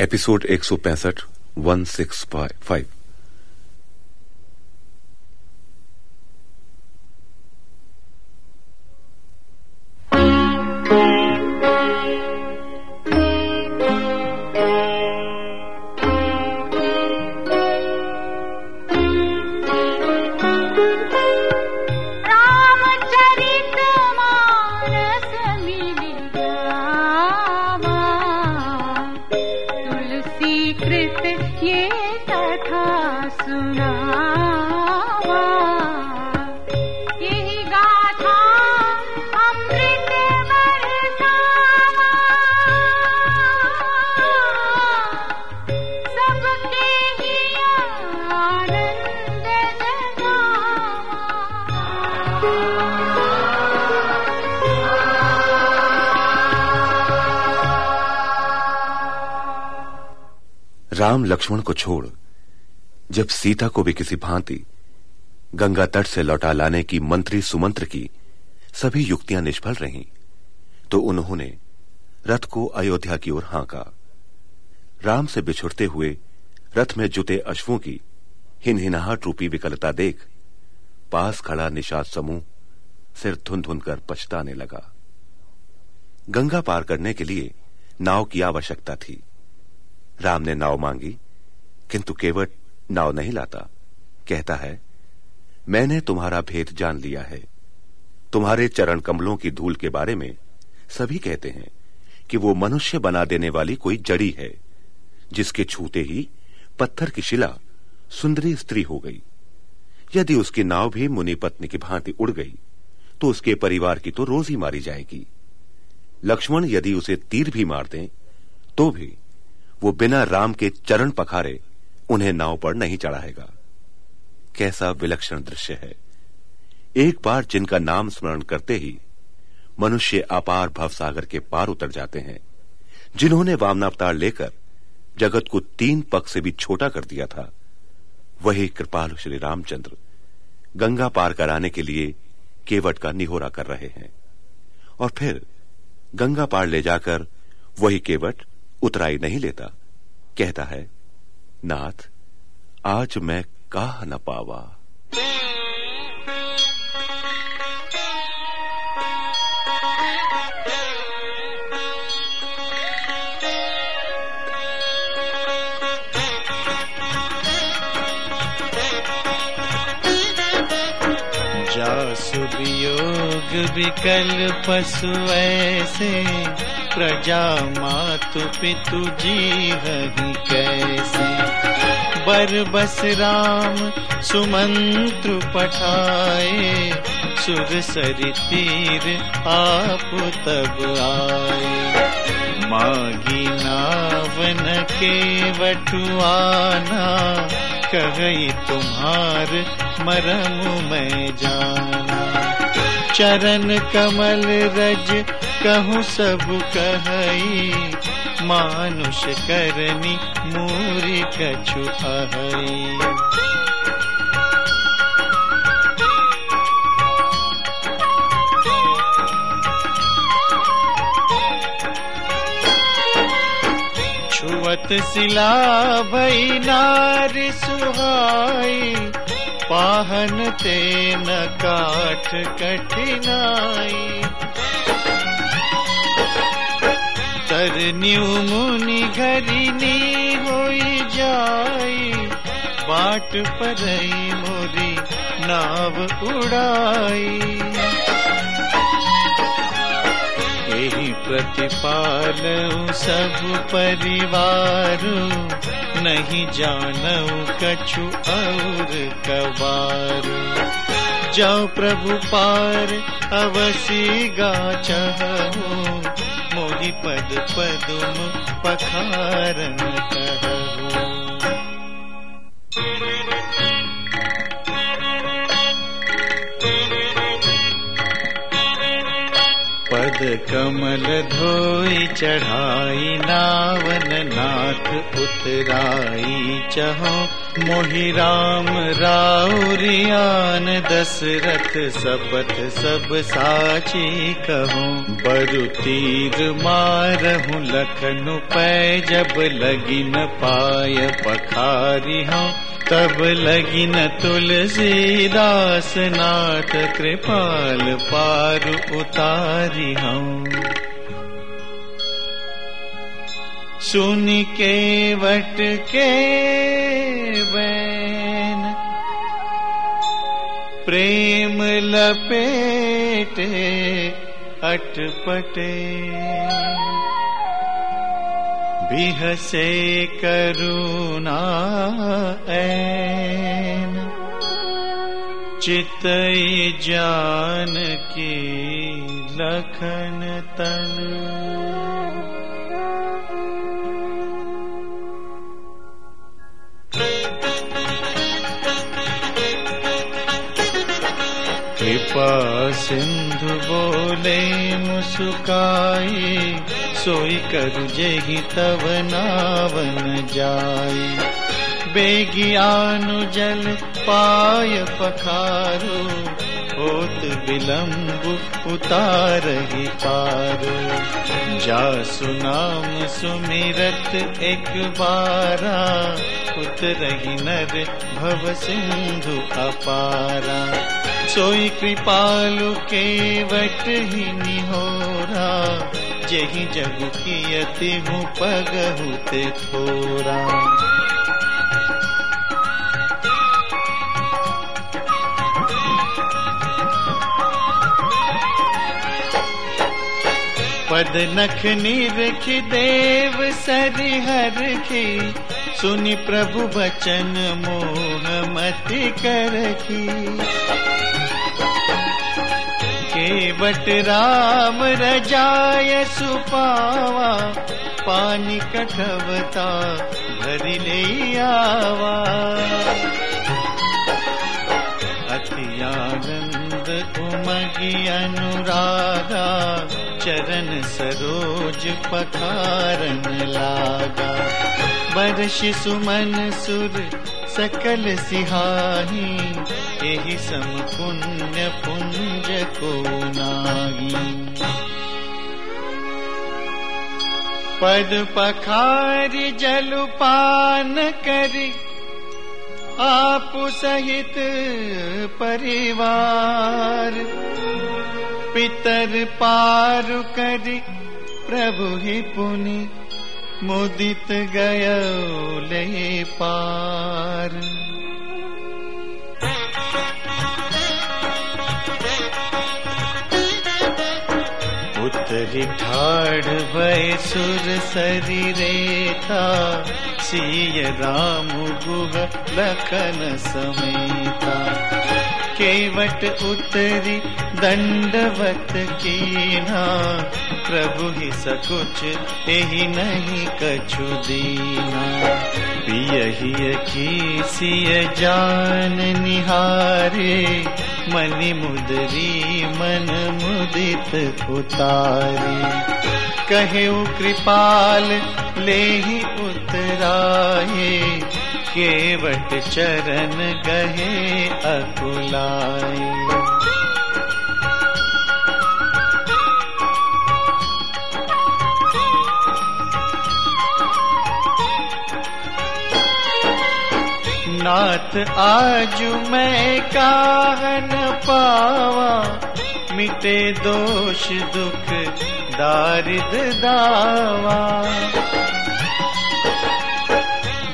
Episode एक सौ पैंसठ one six five Ram Lakshman को छोड़, जब सीता को भी किसी भांति गंगा तट से लौटा लाने की मंत्री सुमंत्र की सभी युक्तियाँ निष्फल रहीं तो उन्होंने रथ को अयोध्या की ओर हांका। राम से बिछुड़ते हुए रथ में जुटे अश्वों की हिनहिनाहट रूपी विकलता देख पास खड़ा निषाद समूह सिर धुन धुन कर पछताने लगा। गंगा पार करने के लिए नाव की आवश्यकता थी। राम ने नाव मांगी, किंतु केवट नाव नहीं लाता। कहता है, मैंने तुम्हारा भेद जान लिया है। तुम्हारे चरण कमलों की धूल के बारे में सभी कहते हैं कि वो मनुष्य बना देने वाली कोई जड़ी है, जिसके छूते ही पत्थर की शिला सुंदरी स्त्री हो गई। यदि उसकी नाव भी मुनि पत्नी की भांति उड़ गई तो उसके परिवार की तो रोज ही मारी जाएगी। लक्ष्मण यदि उसे तीर भी मार दें तो भी वो बिना राम के चरण पखारे उन्हें नाव पर नहीं चढ़ाएगा। कैसा विलक्षण दृश्य है। एक बार जिनका नाम स्मरण करते ही मनुष्य अपार भवसागर के पार उतर जाते हैं, जिन्होंने वामनावतार लेकर जगत को तीन पग से भी छोटा कर दिया था। वही कृपालु श्री रामचंद्र गंगा पार कराने के लिए केवट का निहोरा कर रहे हैं। और फिर गंगा पार ले जाकर वही केवट उतराई नहीं लेता। कहता है, नाथ, आज मैं काह न पावा। जासु वियोग विकल पशु ऐसे। प्रजा मातु पितु जी हही कैसे? बर बस राम सुमंत्र पठाए, सुर सरि तीर आप तब आए। मागी नावन के बटुआना कही तुम्हार मरम मैं जाना। चरण कमल रज कहूँ सब कहई मानुष करनी मूरी कछु अहई। छुअत सिला भई नारी सुहाई पाहन ते न काठ कठिनाई तरन्यू मुनि घरिनी होई जाई। बाट परई मोरी नाव उड़ाई। यही प्रतिपाल सब परिवार, नहीं जानऊ कछु और कबार। जाओ प्रभु पार अवसी गा चाहू पद पदुम पखारन कहू पद कमल धोई चढ़ाई नावन नाथ उतराई चहो मोहि राम राउरियान दशरथ सपथ सब साची कहूँ। बरु तीर मारहूँ लखनु पै जब लगिन पाय पखारी हूँ। तब लगिन तुलसीदास नाथ कृपाल पार उतारी सुन के वट के बैन प्रेम लपेटे अटपटे। बिहसे करुणा ऐन चितई जान के लखन तन। कृपा सिंधु बोले मुसुकाई, सोई कर जेहि तव नावन जाई। बेगियानु जल पाय पखारो, होत विलंब उतार ही पारो। जा सुनाम सुमिरत एक बारा उतरही नर भव सिंधु अपारा। सोई कृपालु के वट ही निहोरा, जही जग कियति हूँ पगहुते थोरा। पद नख निरख देव सरिहर की, सुनि प्रभु बचन मोह मत कर की। केवट राम रजाय सुपावा, पानी कठवता भरि ले आवा। अति आनंद उमगी अनुरागा चरण सरोज पखारन लागा। बरश सुमन सुर, सकल सिहाही यही सम पुण्य पुंज को नागी पद पखारी जलपान करी आप सहित परिवार। पितर पार करी प्रभु ही पुनि मुदित गय ले पार उतरी ठाड़ भय सुर शरीरेता सीय राम गुह लखन समेता। केवट उतरी दंडवत कीना। प्रभु ही सकुच यही नहीं कछु दीना। पियही की सिय जान निहारे। मनि मुदरी मन मुदित उतारी। कहे कृपाल ले ही उतराए। केवट चरण गहे अकुलाए। नाथ, आज मैं काहन पावा। मिटे दोष, दुख, दारिद दावा।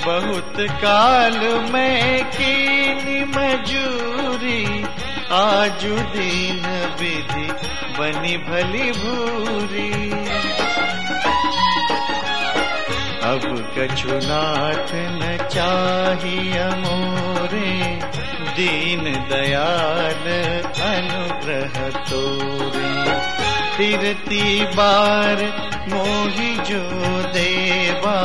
बहुत काल में की मजूरी, आजु दीन विधि बनी भली भूरी। अब कछु नाथ न चाहिए मोरे दीन दयाल अनुग्रह तोरे। तिरती बार मोहि जो देवा,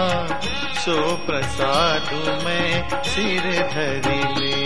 सो प्रसाद मैं सिर धरी ले